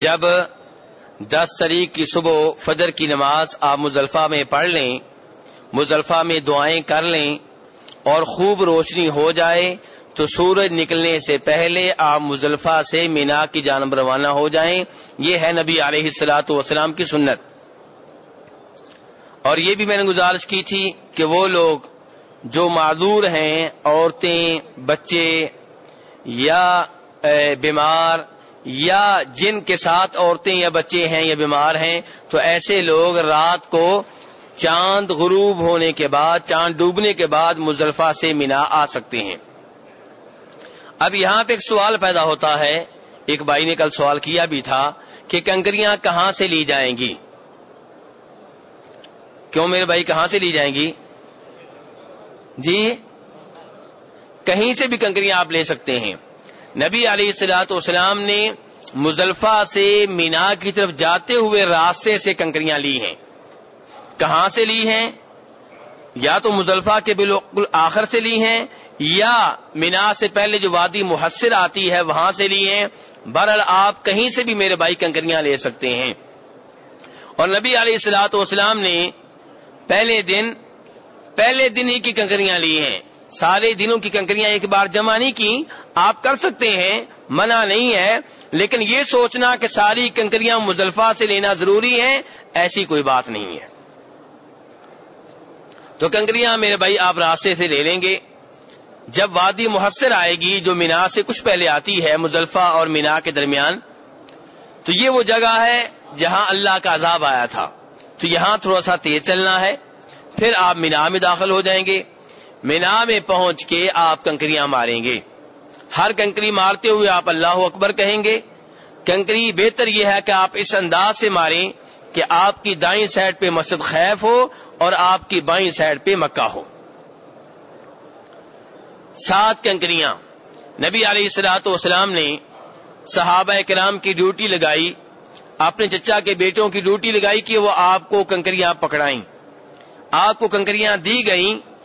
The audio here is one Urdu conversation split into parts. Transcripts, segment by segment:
جب دس تاریخ کی صبح فجر کی نماز آپ مزلفہ میں پڑھ لیں، مزلفہ میں دعائیں کر لیں اور خوب روشنی ہو جائے، تو سورج نکلنے سے پہلے آپ مزلفہ سے مینا کی جانب روانہ ہو جائیں۔ یہ ہے نبی علیہ السلاۃ والسلام کی سنت۔ اور یہ بھی میں نے گزارش کی تھی کہ وہ لوگ جو معذور ہیں، عورتیں، بچے یا بیمار یا جن کے ساتھ عورتیں یا بچے ہیں یا بیمار ہیں، تو ایسے لوگ رات کو چاند غروب ہونے کے بعد، چاند ڈوبنے کے بعد مزلفہ سے مینا آ سکتے ہیں۔ اب یہاں پہ ایک سوال پیدا ہوتا ہے۔ ایک بھائی نے کل سوال کیا بھی تھا کہ کنکریاں کہاں سے لی جائیں گی؟ کیوں میرے بھائی کہاں سے لی جائیں گی؟ جی؟ کہیں سے بھی کنکریاں آپ لے سکتے ہیں۔ نبی علیہ السلاۃ والسلام نے مزلفہ سے مینا کی طرف جاتے ہوئے راستے سے کنکریاں لی ہیں۔ کہاں سے لی ہیں؟ یا تو مزلفہ کے بالکل آخر سے لی ہیں، یا مینا سے پہلے جو وادی محسر آتی ہے وہاں سے لی ہیں۔ برل آپ کہیں سے بھی میرے بھائی کنکریاں لے سکتے ہیں۔ اور نبی علیہ السلاۃ والسلام نے پہلے دن پہلے دن ہی کی کنکریاں لی ہیں۔ سارے دنوں کی کنکریاں ایک بار جمع نہیں کی آپ کر سکتے ہیں، منع نہیں ہے، لیکن یہ سوچنا کہ ساری کنکریاں مزلفہ سے لینا ضروری ہے ایسی کوئی بات نہیں ہے۔ تو کنکریاں میرے بھائی آپ راستے سے لے لیں گے۔ جب وادی محسر آئے گی، جو مینا سے کچھ پہلے آتی ہے مزلفہ اور مینا کے درمیان، تو یہ وہ جگہ ہے جہاں اللہ کا عذاب آیا تھا۔ تو یہاں تھوڑا سا تیز چلنا ہے، پھر آپ مینا میں داخل ہو جائیں گے۔ مینا میں پہنچ کے آپ کنکریاں ماریں گے۔ ہر کنکری مارتے ہوئے آپ اللہ اکبر کہیں گے۔ کنکری بہتر یہ ہے کہ آپ اس انداز سے ماریں کہ آپ کی دائیں سائڈ پہ مسجد خیف ہو اور آپ کی بائیں سائڈ پہ مکہ ہو۔ سات کنکریاں۔ نبی علیہ السلاط والسلام نے صحابہ کرام کی ڈیوٹی لگائی۔ اپنے چچا کے بیٹوں کی ڈیوٹی لگائی کہ وہ آپ کو کنکریاں پکڑائیں۔ آپ کو کنکریاں دی گئیں۔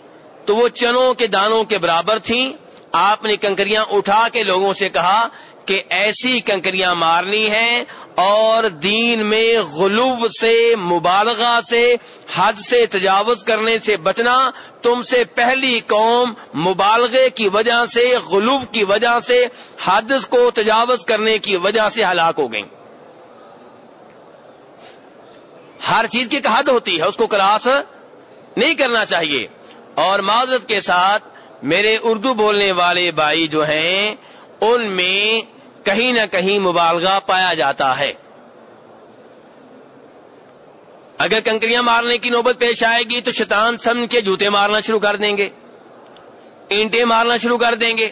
تو وہ چنوں کے دانوں کے برابر تھیں۔ آپ نے کنکریاں اٹھا کے لوگوں سے کہا کہ ایسی کنکریاں مارنی ہیں اور دین میں غلوب سے، مبالغہ سے، حد سے تجاوز کرنے سے بچنا تم سے پہلی قوم مبالغے کی وجہ سے غلوب کی وجہ سے، حد کو تجاوز کرنے کی وجہ سے ہلاک ہو گئی ہر چیز کی ایک حد ہوتی ہے، اس کو کراس نہیں کرنا چاہیے۔ اور معذرت کے ساتھ میرے اردو بولنے والے بھائی جو ہیں، ان میں کہیں نہ کہیں مبالغہ پایا جاتا ہے۔ اگر کنکریاں مارنے کی نوبت پیش آئے گی تو شیطان سم کے جوتے مارنا شروع کر دیں گے، اینٹیں مارنا شروع کر دیں گے۔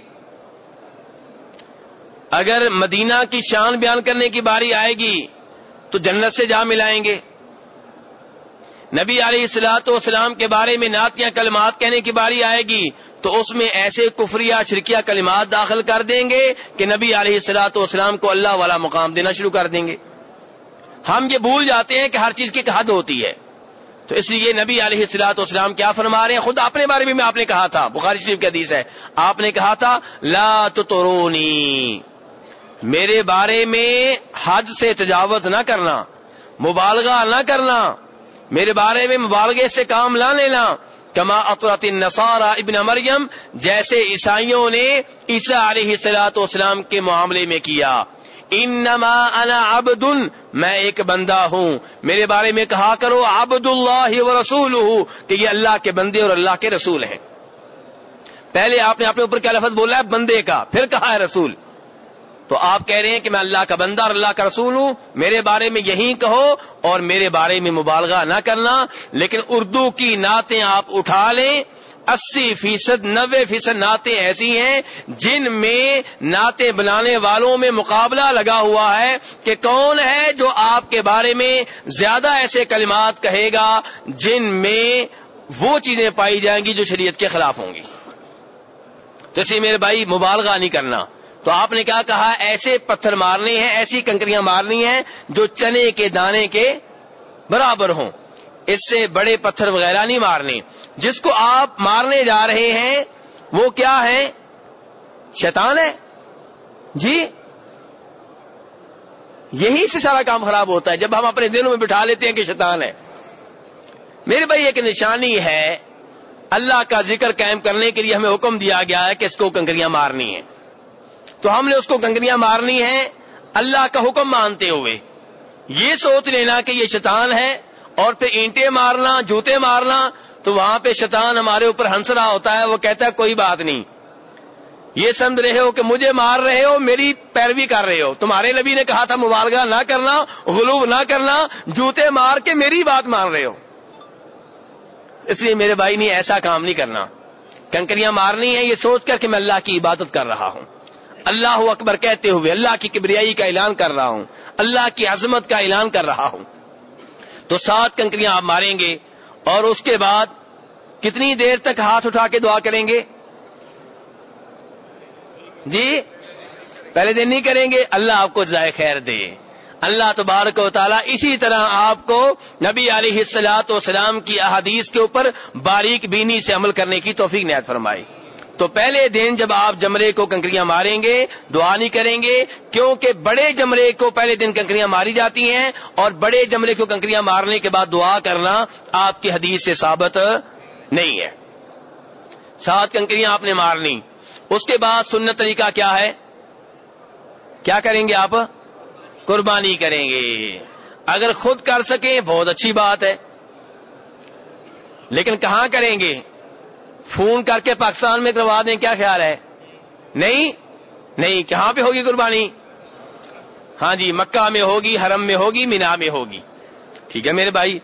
اگر مدینہ کی شان بیان کرنے کی باری آئے گی تو جنت سے جا ملائیں گے۔ نبی علیہ السلاط والسلام کے بارے میں نعتیاں کلمات کہنے کی باری آئے گی تو اس میں ایسے کفریہ چھرکیہ کلمات داخل کر دیں گے کہ نبی علیہ السلاط والسلام کو اللہ والا مقام دینا شروع کر دیں گے۔ ہم یہ بھول جاتے ہیں کہ ہر چیز کی ایک حد ہوتی ہے۔ تو اس لیے نبی علیہ السلاط والسلام کیا فرما رہے ہیں؟ خود اپنے بارے میں آپ نے کہا تھا۔ بخاری شریف کی حدیث ہے۔ آپ نے کہا تھا، لا ترونی میرے بارے میں حد سے تجاوز نہ کرنا، مبالغہ نہ کرنا۔ میرے بارے میں مبالغے سے کام لا لینا۔ کما اطرت نسارا ابن مریم، جیسے عیسائیوں نے عیسیٰ علیہ سلاۃ اسلام کے معاملے میں کیا۔ انما انا عبد، میں ایک بندہ ہوں۔ میرے بارے میں کہا کرو، عبد اللہ و رسول کہ یہ اللہ کے بندے اور اللہ کے رسول ہیں۔ پہلے آپ نے اپنے اوپر کیا لفظ بولا ہے؟ بندے کا۔ پھر کہا ہے رسول۔ تو آپ کہہ رہے ہیں کہ میں اللہ کا بندہ اور اللہ کا رسول ہوں، میرے بارے میں یہی کہو اور میرے بارے میں مبالغہ نہ کرنا، لیکن اردو کی نعتیں آپ اٹھا لیں۔ اسی فیصد، نوے فیصد نعتیں ایسی ہیں جن میں نعتیں بنانے والوں میں مقابلہ لگا ہوا ہے کہ کون ہے جو آپ کے بارے میں زیادہ ایسے کلمات کہے گا جن میں وہ چیزیں پائی جائیں گی جو شریعت کے خلاف ہوں گی۔ تو اسی میرے بھائی، مبالغہ نہیں کرنا۔ تو آپ نے کیا کہا، ایسے پتھر مارنے ہیں، ایسی کنکریاں مارنی ہیں جو چنے کے دانے کے برابر ہوں۔ اس سے بڑے پتھر وغیرہ نہیں مارنے۔ جس کو آپ مارنے جا رہے ہیں، وہ کیا ہے؟ شیطان ہے۔ جی؟ یہی سے سارا کام خراب ہوتا ہے۔ جب ہم اپنے دلوں میں بٹھا لیتے ہیں کہ شیطان ہے۔ میرے بھائی، ایک نشانی ہے۔ اللہ کا ذکر قائم کرنے کے لیے ہمیں حکم دیا گیا ہے کہ اس کو کنکریاں مارنی ہیں۔ تو ہم نے اس کو کنکریاں مارنی ہیں، اللہ کا حکم مانتے ہوئے۔ یہ سوچ لینا کہ یہ شیطان ہے اور پھر اینٹیں مارنا، جوتے مارنا، تو وہاں پہ شیطان ہمارے اوپر ہنس رہا ہوتا ہے، وہ کہتا ہے کوئی بات نہیں۔ یہ سمجھ رہے ہو کہ مجھے مار رہے ہو، میری پیروی کر رہے ہو۔ تمہارے نبی نے کہا تھا، مبالغہ نہ کرنا، غلوب نہ کرنا، جوتے مار کے میری بات مان رہے ہو۔ اس لیے میرے بھائی نے ایسا کام نہیں کرنا۔ کنکریاں مارنی ہے یہ سوچ کر کہ میں اللہ کی عبادت کر رہا ہوں۔ اللہ اکبر کہتے ہوئے اللہ کی کبریائی کا اعلان کر رہا ہوں، اللہ کی عظمت کا اعلان کر رہا ہوں۔ تو سات کنکریاں آپ ماریں گے اور اس کے بعد کتنی دیر تک ہاتھ اٹھا کے دعا کریں گے؟ جی؟ پہلے دن نہیں کریں گے، اللہ آپ کو ذائقہ خیر دے۔ اللہ تبارک و تعالیٰ اسی طرح آپ کو نبی علیہ السلاط وسلام کی احادیث کے اوپر باریک بینی سے عمل کرنے کی توفیق نیت فرمائی تو پہلے دن جب آپ جمرے کو کنکریاں ماریں گے، دعا نہیں کریں گے، کیونکہ بڑے جمرے کو پہلے دن کنکریاں ماری جاتی ہیں اور بڑے جمرے کو کنکریاں مارنے کے بعد دعا کرنا آپ کی حدیث سے ثابت نہیں ہے۔ سات کنکریاں آپ نے مارنی اس کے بعد سنت طریقہ کیا ہے؟ کیا کریں گے آپ؟ قربانی کریں گے۔ اگر خود کر سکیں، بہت اچھی بات ہے۔ لیکن کہاں کریں گے؟ فون کر کے پاکستان میں کروا دیں، کیا خیال ہے؟ نہیں؟ نہیں، کہاں پہ ہوگی قربانی؟ ہاں جی مکہ میں ہوگی، حرم میں ہوگی، مینا میں ہوگی۔ ٹھیک ہے میرے بھائی۔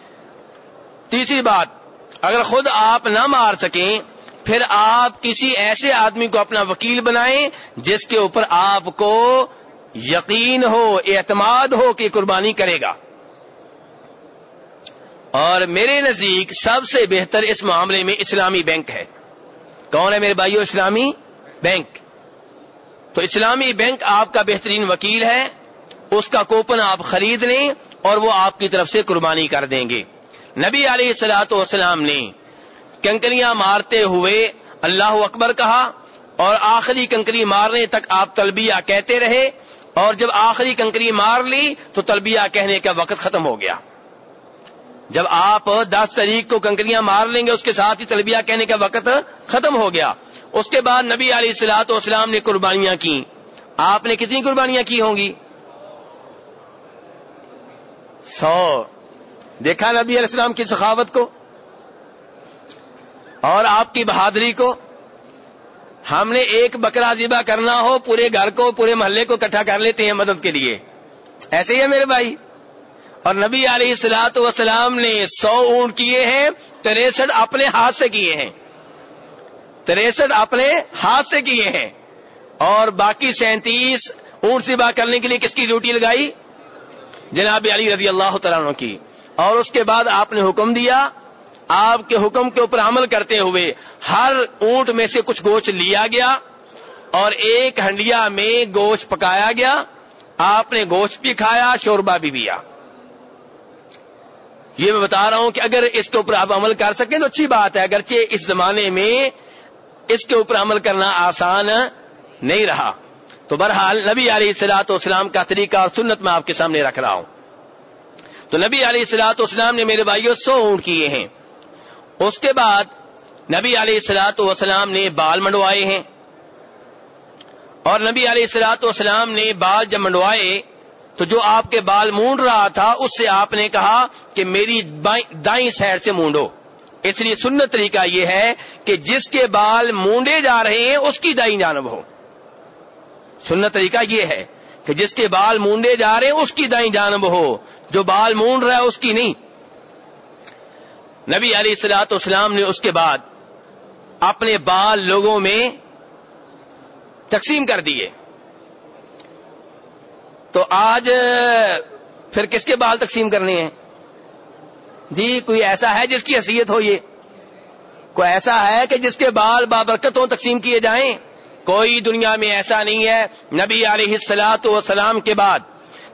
تیسری بات، اگر خود آپ نہ مار سکیں، پھر آپ کسی ایسے آدمی کو اپنا وکیل بنائیں جس کے اوپر آپ کو یقین ہو، اعتماد ہو کہ قربانی کرے گا۔ اور میرے نزدیک سب سے بہتر اس معاملے میں اسلامی بینک ہے۔ کون ہے میرے بھائیو اسلامی بینک؟ تو اسلامی بینک آپ کا بہترین وکیل ہے، اس کا کوپن آپ خرید لیں اور وہ آپ کی طرف سے قربانی کر دیں گے۔ نبی علیہ السلاۃ والسلام نے کنکریاں مارتے ہوئے اللہ اکبر کہا اور آخری کنکری مارنے تک آپ تلبیہ کہتے رہے اور جب آخری کنکری مار لی تو تلبیہ کہنے کا وقت ختم ہو گیا۔ جب آپ دس تاریخ کو کنکریاں مار لیں گے، اس کے ساتھ ہی تلبیہ کہنے کا وقت ختم ہو گیا۔ اس کے بعد نبی علیہ السلاط اسلام نے قربانیاں کی آپ نے کتنی قربانیاں کی ہوں گی؟ سو۔ دیکھا نبی علیہ السلام کی سخاوت کو؟ اور آپ کی بہادری کو؟ ہم نے ایک بکرا ذبح کرنا ہو، پورے گھر کو، پورے محلے کو اکٹھا کر لیتے ہیں مدد کے لیے۔ ایسے ہی ہے میرے بھائی۔ اور نبی علیہ السلاط وسلام نے سو اونٹ کیے ہیں، تریسٹھ اپنے ہاتھ سے کیے ہیں۔ تریسٹھ اپنے ہاتھ سے کیے ہیں۔ اور باقی سینتیس اونٹ ذبح کرنے کے لیے کس کی ڈیوٹی لگائی؟ جناب علی رضی اللہ تعالیٰ کی۔ اور اس کے بعد آپ نے حکم دیا، آپ کے حکم کے اوپر عمل کرتے ہوئے ہر اونٹ میں سے کچھ گوشت لیا گیا اور ایک ہنڈیا میں گوشت پکایا گیا۔ آپ نے گوشت بھی کھایا شوربا بھی پیا۔ یہ میں بتا رہا ہوں کہ اگر اس کے اوپر آپ عمل کر سکیں تو اچھی بات ہے، اگرچہ اس زمانے میں اس کے اوپر عمل کرنا آسان نہیں رہا۔ تو بہرحال نبی علیہ السلاط اسلام کا طریقہ اور سنت میں آپ کے سامنے رکھ رہا ہوں۔ تو نبی علیہ السلاط اسلام نے میرے بھائیوں سو اونٹ کیے ہیں۔ اس کے بعد نبی علیہ السلاۃ والسلام نے بال منڈوائے ہیں۔ اور نبی علیہ السلاۃ والسلام نے بال جب منڈوائے تو جو آپ کے بال مونڈ رہا تھا، اس سے آپ نے کہا کہ میری دائیں سائڈ سے مونڈو۔ اس لیے سنت طریقہ یہ ہے کہ جس کے بال مونڈے جا رہے ہیں، اس کی دائیں جانب ہو سنت طریقہ یہ ہے کہ جس کے بال مونڈے جا رہے ہیں، اس کی دائیں جانب ہو۔ جو بال مونڈ رہا ہے، اس کی نہیں۔ نبی علی سلاط اسلام نے اس کے بعد اپنے بال لوگوں میں تقسیم کر دیے۔ تو آج پھر کس کے بال تقسیم کرنے ہیں؟ جی کوئی ایسا ہے جس کی حیثیت ہو یہ؟ کوئی ایسا ہے کہ جس کے بال بابرکتوں تقسیم کیے جائیں؟ کوئی دنیا میں ایسا نہیں ہے، نبی علیہ السلاط و کے بعد۔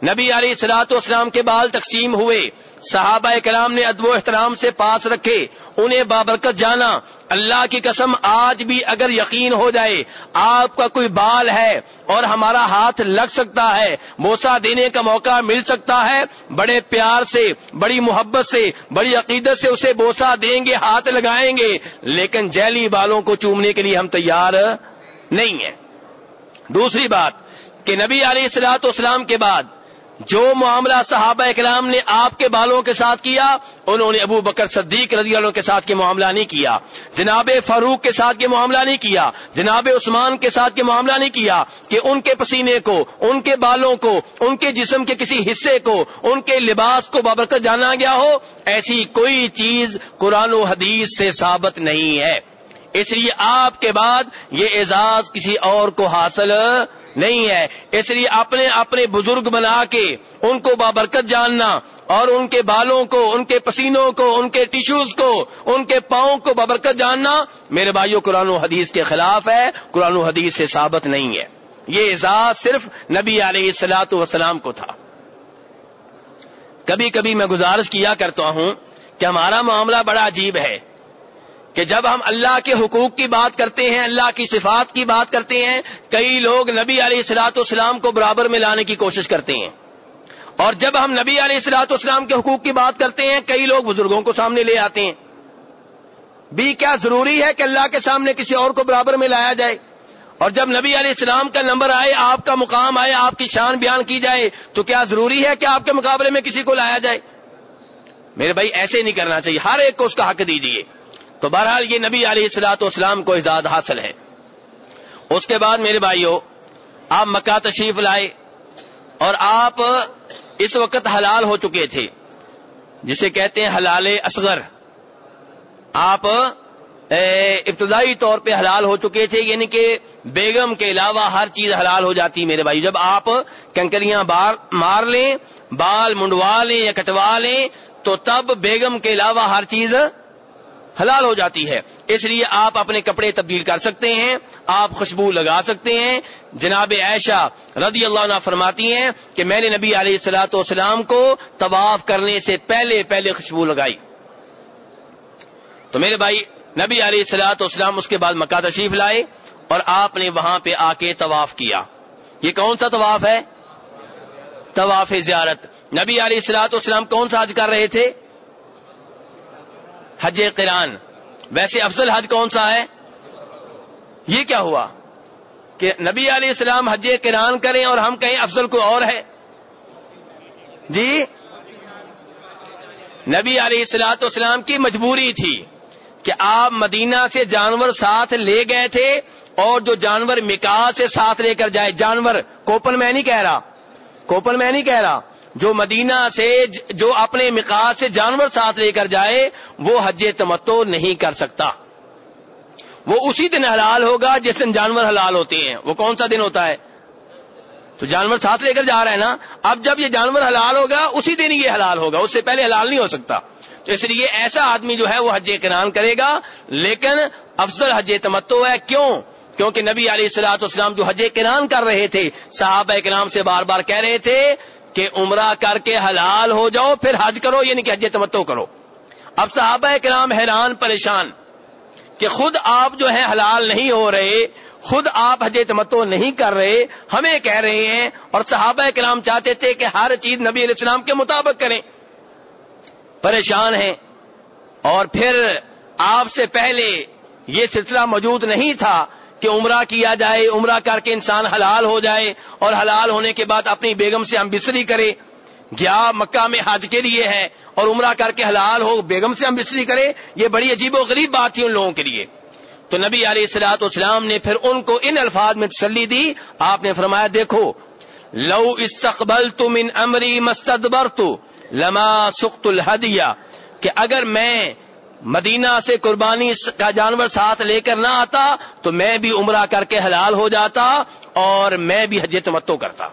نبی علیہ السلاط اسلام کے بال تقسیم ہوئے۔ صحابہ کلام نے ادب و احترام سے پاس رکھے۔ انہیں بابرکت جانا۔ اللہ کی قسم آج بھی اگر یقین ہو جائے، آپ کا کوئی بال ہے اور ہمارا ہاتھ لگ سکتا ہے بوسا دینے کا موقع مل سکتا ہے۔ بڑے پیار سے، بڑی محبت سے، بڑی عقیدت سے اسے بوسا دیں گے، ہاتھ لگائیں گے۔ لیکن جیلی بالوں کو چومنے کے لیے ہم تیار نہیں ہیں۔ دوسری بات کہ نبی علیہ السلاط اسلام کے بعد جو معاملہ صحابہ اکرام نے آپ کے بالوں کے ساتھ کیا، انہوں نے ابو بکر صدیق رضی اللہ کے ساتھ کے معاملہ نہیں کیا، جناب فاروق کے ساتھ کے معاملہ نہیں کیا، جناب عثمان کے ساتھ کے معاملہ نہیں کیا کہ ان کے پسینے کو، ان کے بالوں کو، ان کے جسم کے کسی حصے کو، ان کے لباس کو بابرکت جانا گیا ہو، ایسی کوئی چیز قرآن و حدیث سے ثابت نہیں ہے۔ اس لیے آپ کے بعد یہ اعزاز کسی اور کو حاصل نہیں ہے۔ اس لیے اپنے اپنے بزرگ بنا کے ان کو بابرکت جاننا اور ان کے بالوں کو، ان کے پسینوں کو، ان کے ٹیشوز کو، ان کے پاؤں کو بابرکت جاننا میرے بھائیوں قرآن و حدیث کے خلاف ہے، قرآن و حدیث سے ثابت نہیں ہے۔ یہ اعزاز صرف نبی علیہ السلاط وسلام کو تھا۔ کبھی کبھی میں گزارش کیا کرتا ہوں کہ ہمارا معاملہ بڑا عجیب ہے۔ کہ جب ہم اللہ کے حقوق کی بات کرتے ہیں، اللہ کی صفات کی بات کرتے ہیں، کئی لوگ نبی علیہ السلاط اسلام کو برابر میں لانے کی کوشش کرتے ہیں۔ اور جب ہم نبی علیہ السلاط اسلام کے حقوق کی بات کرتے ہیں، کئی لوگ بزرگوں کو سامنے لے آتے ہیں۔ بھی کیا ضروری ہے کہ اللہ کے سامنے کسی اور کو برابر میں لایا جائے؟ اور جب نبی علیہ السلام کا نمبر آئے، آپ کا مقام آئے، آپ کی شان بیان کی جائے، تو کیا ضروری ہے کہ آپ کے مقابلے میں کسی کو لایا جائے؟ میرے بھائی، ایسے نہیں کرنا چاہیے۔ ہر ایک کو اس کا حق دیجیے تو بہرحال یہ نبی علیہ السلاط اسلام کو اجازت حاصل ہے۔ اس کے بعد میرے بھائیوں آپ مکہ تشریف لائے اور آپ اس وقت حلال ہو چکے تھے، جسے کہتے ہیں حلال اصغر۔ آپ ابتدائی طور پہ حلال ہو چکے تھے یعنی کہ بیگم کے علاوہ ہر چیز حلال ہو جاتی میرے بھائی۔ جب آپ کنکریاں بار مار لیں، بال منڈوا لیں یا کٹوا لیں، تو تب بیگم کے علاوہ ہر چیز حلال ہو جاتی ہے۔ اس لیے آپ اپنے کپڑے تبدیل کر سکتے ہیں، آپ خوشبو لگا سکتے ہیں۔ جناب عائشہ رضی اللہ عنہ فرماتی ہیں کہ میں نے نبی علیہ السلاۃ والسلام کو طواف کرنے سے پہلے پہلے خوشبو لگائی۔ تو میرے بھائی، نبی علیہ السلاۃ والسلام اس کے بعد مکہ تشریف لائے اور آپ نے وہاں پہ آ کے طواف کیا۔ یہ کون سا طواف ہے؟ طواف زیارت۔ نبی علیہ السلاۃ والسلام کون سا حج کر رہے تھے؟ حج قران ویسے افضل حج کون سا ہے؟ یہ کیا ہوا؟ کہ نبی علیہ السلام حج قران کریں اور ہم کہیں افضل کوئی اور ہے؟ جی؟ نبی علیہ السلاط اسلام کی مجبوری تھی کہ آپ مدینہ سے جانور ساتھ لے گئے تھے اور جو جانور مکا سے ساتھ لے کر جائے. جانور، کوپن میں نہیں کہہ رہا. کوپن میں نہیں کہہ رہا. جو مدینہ سے جو اپنے مقاص سے جانور ساتھ لے کر جائے، وہ حج تمتو نہیں کر سکتا۔ وہ اسی دن حلال ہوگا جس دن جانور حلال ہوتے ہیں۔ وہ کون سا دن ہوتا ہے؟ تو جانور ساتھ لے کر جا رہا ہے نا؟ اب جب یہ جانور حلال ہوگا، اسی دن یہ حلال ہوگا۔ اس سے پہلے حلال نہیں ہو سکتا۔ تو اس لیے ایسا آدمی جو ہے وہ حج کران کرے گا، لیکن افضل حج تمتو ہے۔ کیوں؟ کیونکہ نبی علیہ السلاط اسلام جو حج کران کر رہے تھے، صحابہ کرام سے بار بار کہہ رہے تھے کہ عمرہ کر کے حلال ہو جاؤ، پھر حج کرو یعنی کہ حج تمتو کرو۔ اب صحابہ کرام حیران پریشان کہ خود آپ جو ہے حلال نہیں ہو رہے، خود آپ حج تمتو نہیں کر رہے، ہمیں کہہ رہے ہیں اور صحابہ کرام چاہتے تھے کہ ہر چیز نبی علیہ السلام کے مطابق کریں۔ پریشان ہیں۔ اور پھر آپ سے پہلے یہ سلسلہ موجود نہیں تھا کہ عمرہ کیا جائے، عمرہ کر کے انسان حلال ہو جائے اور حلال ہونے کے بعد اپنی بیگم سے ہم بسری کرے۔ گیا مکہ میں حج کے لیے ہے اور عمرہ کر کے حلال ہو، بیگم سے ہم بسری کرے؟ یہ بڑی عجیب و غریب بات تھی ان لوگوں کے لیے۔ تو نبی علیہ السلاط اسلام نے پھر ان کو ان الفاظ میں تسلی دی۔ آپ نے فرمایا، دیکھو، لو استقبل تم ان امری مستدبر تو لما سخت الحدیہ، کہ اگر میں مدینہ سے قربانی کا جانور ساتھ لے کر نہ آتا تو میں بھی عمرہ کر کے حلال ہو جاتا اور میں بھی حج تمتو کرتا۔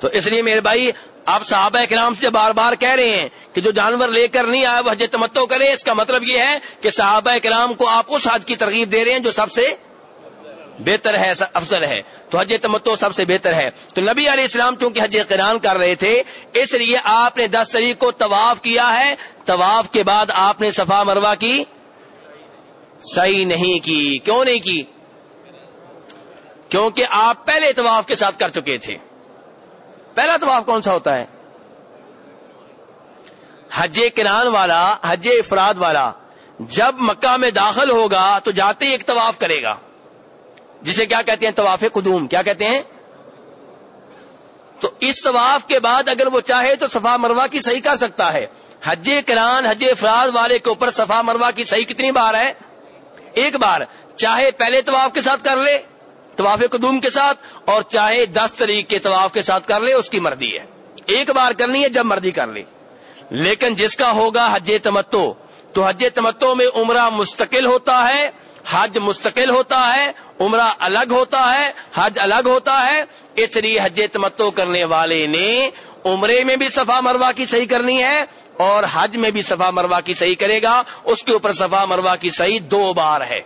تو اس لیے میرے بھائی، آپ صحابہ کرام سے بار بار کہہ رہے ہیں کہ جو جانور لے کر نہیں آئے وہ حج تمتو کرے، اس کا مطلب یہ ہے کہ صحابہ کرام کو آپ اس حج کی ترغیب دے رہے ہیں جو سب سے بہتر ہے افضل ہے۔ تو حج تمتو سب سے بہتر ہے۔ تو نبی علیہ السلام چونکہ حج قرآن کر رہے تھے، اس لیے آپ نے دس تاریخ کو طواف کیا ہے۔ طواف کے بعد آپ نے صفا مروا کی؟ صحیح نہیں کی۔ کیوں نہیں کی؟ کیونکہ آپ پہلے طواف کے ساتھ کر چکے تھے۔ پہلا طواف کون سا ہوتا ہے؟ حج کران والا، حج افراد والا۔ جب مکہ میں داخل ہوگا تو جاتے ہی ایک طواف کرے گا۔ جسے کیا کہتے ہیں طواف قدوم، کیا کہتے ہیں؟ تو اس طواف کے بعد اگر وہ چاہے تو صفا مروا کی صحیح کر سکتا ہے۔ حج کران حج افراد والے کے اوپر صفا مروا کی صحیح کتنی بار ہے؟ ایک بار۔ چاہے پہلے طواف کے ساتھ کر لے، طواف قدوم کے ساتھ، اور چاہے دس طریق کے طواف کے ساتھ کر لے، اس کی مرضی ہے۔ ایک بار کرنی ہے، جب مرضی کر لے۔ لیکن جس کا ہوگا حج تمتو، تو حج تمتو میں عمرہ مستقل ہوتا ہے حج مستقل ہوتا ہے، عمرہ الگ ہوتا ہے، حج الگ ہوتا ہے، اس لیے حج تمتو کرنے والے نے عمرے میں بھی صفا مروا کی صحیح کرنی ہے اور حج میں بھی صفا مروا کی صحیح کرے گا۔ اس کے اوپر صفا مروا کی صحیح دو بار ہے۔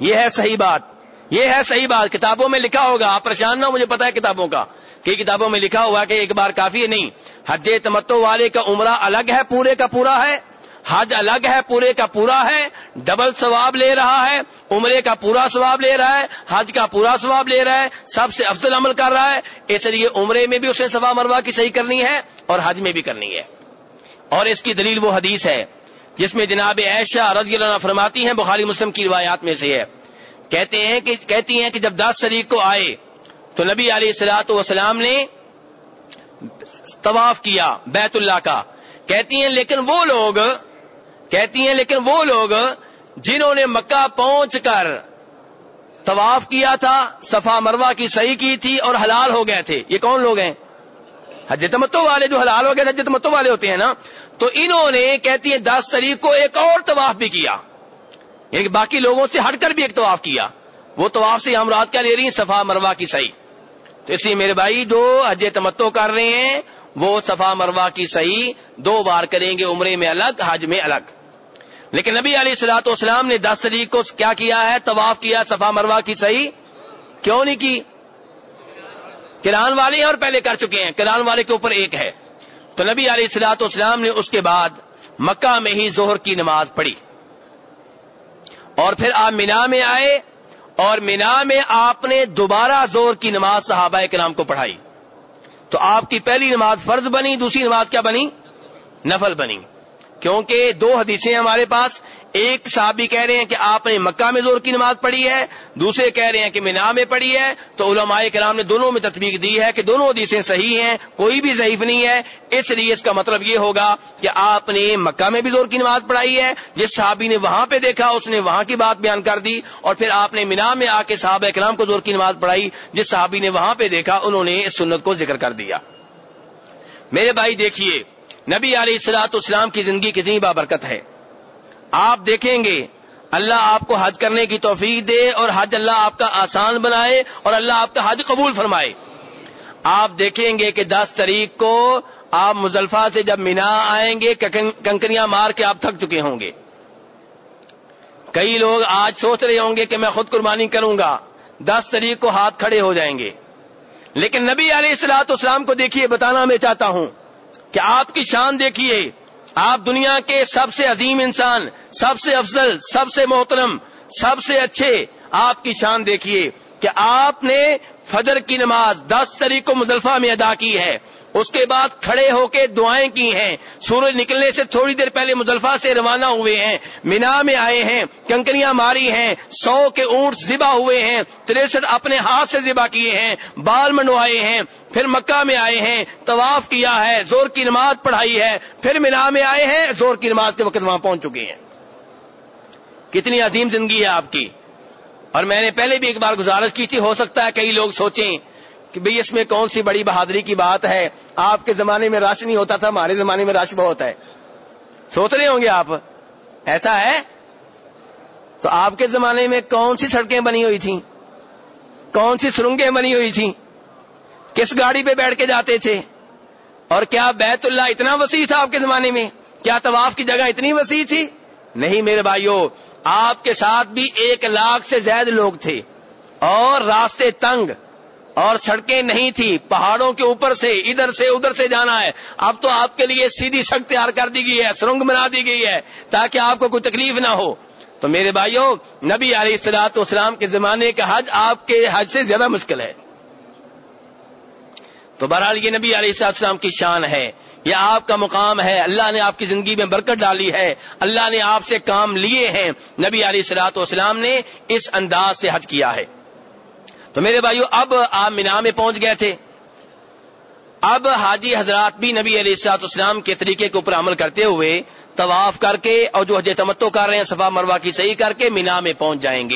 یہ ہے صحیح بات۔ یہ ہے صحیح بات۔ کتابوں میں لکھا ہوگا۔ آپ پریشان نہ مجھے پتا ہے کتابوں کا۔ کہ کتابوں میں لکھا ہوا کہ ایک بار کافی ہے، نہیں۔ حج تمتو والے کا عمرہ الگ ہے، پورے کا پورا ہے۔ حج الگ ہے، پورے کا پورا ہے، ڈبل ثواب لے رہا ہے، عمرے کا پورا ثواب لے رہا ہے، حج کا پورا ثواب لے رہا ہے، سب سے افضل عمل کر رہا ہے، اس لیے عمرے میں بھی اسے ثواب مروا کی صحیح کرنی ہے اور حج میں بھی کرنی ہے۔ اور اس کی دلیل وہ حدیث ہے، جس میں جناب عائشہ رضی اللہ عنہ فرماتی ہیں، بخاری مسلم کی روایات میں سے ہے۔ کہتے ہیں کہ، کہتی ہیں کہ جب دس شریف کو آئے، تو نبی علیہ السلاۃ والسلام نے طواف کیا بیت اللہ کا۔ کہتی ہیں لیکن وہ لوگ کہتی ہیں، لیکن وہ لوگ جنہوں نے مکہ پہنچ کر طواف کیا تھا، صفا مروا کی صحیح کی تھی اور حلال ہو گئے تھے۔ یہ کون لوگ ہیں؟ حجت متو والے جو حلال ہو گئے تھے حجت متو والے ہوتے ہیں نا؟ تو انہوں نے کہتی ہیں، دس تاریخ کو ایک اور طواف بھی کیا۔ یعنی باقی لوگوں سے ہٹ کر بھی ایک طواف کیا۔ وہ طواف سے ہم رات کیا لے رہی ہیں؟ صفا مروا کی صحیح۔ تو اسی میرے بھائی، جو حج تمتو کر رہے ہیں، وہ صفا مروا کی صحیح دو بار کریں گے، عمرے میں الگ، حج میں الگ۔ لیکن نبی علیہ السلاۃ والسلام نے دس تاریخ کو کیا کیا ہے؟ طواف کیا، صفا مروا کی صحیح؟ کیوں نہیں کی؟ کران والے ہیں اور پہلے کر چکے ہیں کران والے کے اوپر ایک ہے۔ تو نبی علیہ السلاۃ والسلام نے اس کے بعد مکہ میں ہی زہر کی نماز پڑھی۔ اور پھر آپ مینا میں آئے اور مینا میں آپ نے دوبارہ زور کی نماز صحابہ کے نام کو پڑھائی۔ تو آپ کی پہلی نماز فرض بنی، دوسری نماز کیا بنی؟ نفل بنی۔ کیونکہ دو حدیثیں ہمارے پاس۔ ایک صحابی کہہ رہے ہیں کہ آپ نے مکہ میں زور کی نماز پڑھی ہے، دوسرے کہہ رہے ہیں کہ مینا میں پڑھی ہے۔ تو علماء کرام نے دونوں میں تطبیق دی ہے کہ دونوں حدیثیں صحیح ہیں، کوئی بھی ضعیف نہیں ہے۔ اس لیے اس کا مطلب یہ ہوگا کہ آپ نے مکہ میں بھی زور کی نماز پڑھائی ہے۔ جس صحابی نے وہاں پہ دیکھا، اس نے وہاں کی بات بیان کر دی۔ اور پھر آپ نے مینا میں آ کے صحابہ اکرام کو زور کی نماز پڑھائی۔ جس صحابی نے وہاں پہ دیکھا، انہوں نے اس سنت کو ذکر کر دیا۔ میرے بھائی دیکھیے نبی علیہ السلاط اسلام کی زندگی کتنی بابرکت ہے۔ آپ دیکھیں گے، اللہ آپ کو حج کرنے کی توفیق دے اور حج اللہ آپ کا آسان بنائے اور اللہ آپ کا حج قبول فرمائے۔ آپ دیکھیں گے کہ دس تاریخ کو آپ مزلفہ سے جب مینا آئیں گے کنکریاں مار کے آپ تھک چکے ہوں گے۔ کئی لوگ آج سوچ رہے ہوں گے کہ میں خود قربانی کروں گا۔ دس تاریخ کو ہاتھ کھڑے ہو جائیں گے۔ لیکن نبی علیہ السلاط اسلام کو دیکھیے، بتانا میں چاہتا ہوں کہ آپ کی شان دیکھیے، آپ دنیا کے سب سے عظیم انسان، سب سے افضل، سب سے محترم، سب سے اچھے، آپ کی شان دیکھیے۔ کہ آپ نے فجر کی نماز دس تاریخ کو مزلفہ میں ادا کی ہے، اس کے بعد کھڑے ہو کے دعائیں کی ہیں۔ سورج نکلنے سے تھوڑی دیر پہلے مزلفہ سے روانہ ہوئے ہیں، مینا میں آئے ہیں، کنکریاں ماری ہیں، سو کے اونٹ ذبح ہوئے ہیں، تریسٹھ اپنے ہاتھ سے ذبح کیے ہیں، بال منڈوائے ہیں، پھر مکہ میں آئے ہیں، طواف کیا ہے، زور کی نماز پڑھائی ہے، پھر مینا میں آئے ہیں، زور کی نماز کے وقت وہاں پہنچ چکے ہیں۔ کتنی عظیم زندگی ہے آپ کی۔ اور میں نے پہلے بھی ایک بار گزارش کی تھی، ہو سکتا ہے کئی لوگ سوچیں کہ بھئی اس میں کون سی بڑی بہادری کی بات ہے۔ آپ کے زمانے میں رش نہیں ہوتا تھا، ہمارے زمانے میں رش بہت ہے۔ سوچ رہے ہوں گے آپ؟ ایسا ہے؟ تو آپ کے زمانے میں کون سی سڑکیں بنی ہوئی تھیں؟ کون سی سرنگیں بنی ہوئی تھیں؟ کس گاڑی پہ بیٹھ کے جاتے تھے؟ اور کیا بیت اللہ اتنا وسیع تھا آپ کے زمانے میں؟ کیا طواف کی جگہ اتنی وسیع تھی؟ نہیں میرے بھائیوں آپ کے ساتھ بھی ایک لاکھ سے زیادہ لوگ تھے۔ اور راستے تنگ، اور سڑکیں نہیں تھی پہاڑوں کے اوپر سے، ادھر سے ادھر سے جانا ہے۔ اب تو آپ کے لیے سیدھی سڑک تیار کر دی گئی ہے، سرنگ بنا دی گئی ہے، تاکہ آپ کو کوئی تکلیف نہ ہو۔ تو میرے بھائیوں نبی علیہ السلاط اسلام کے زمانے کا حج آپ کے حج سے زیادہ مشکل ہے۔ تو بہرحال یہ نبی علیہ السلام کی شان ہے، یہ آپ کا مقام ہے، اللہ نے آپ کی زندگی میں برکت ڈالی ہے، اللہ نے آپ سے کام لیے ہیں، نبی علیہ السلاط والسلام نے اس انداز سے حج کیا ہے۔ تو میرے بھائیو، اب آپ مینا میں پہنچ گئے تھے۔ اب حاجی حضرات بھی نبی علیہ السلاط اسلام کے طریقے کے اوپر عمل کرتے ہوئے طواف کر کے اور جو حج تمتو کر رہے ہیں، صفا مروا کی صحیح کر کے مینا میں پہنچ جائیں گے۔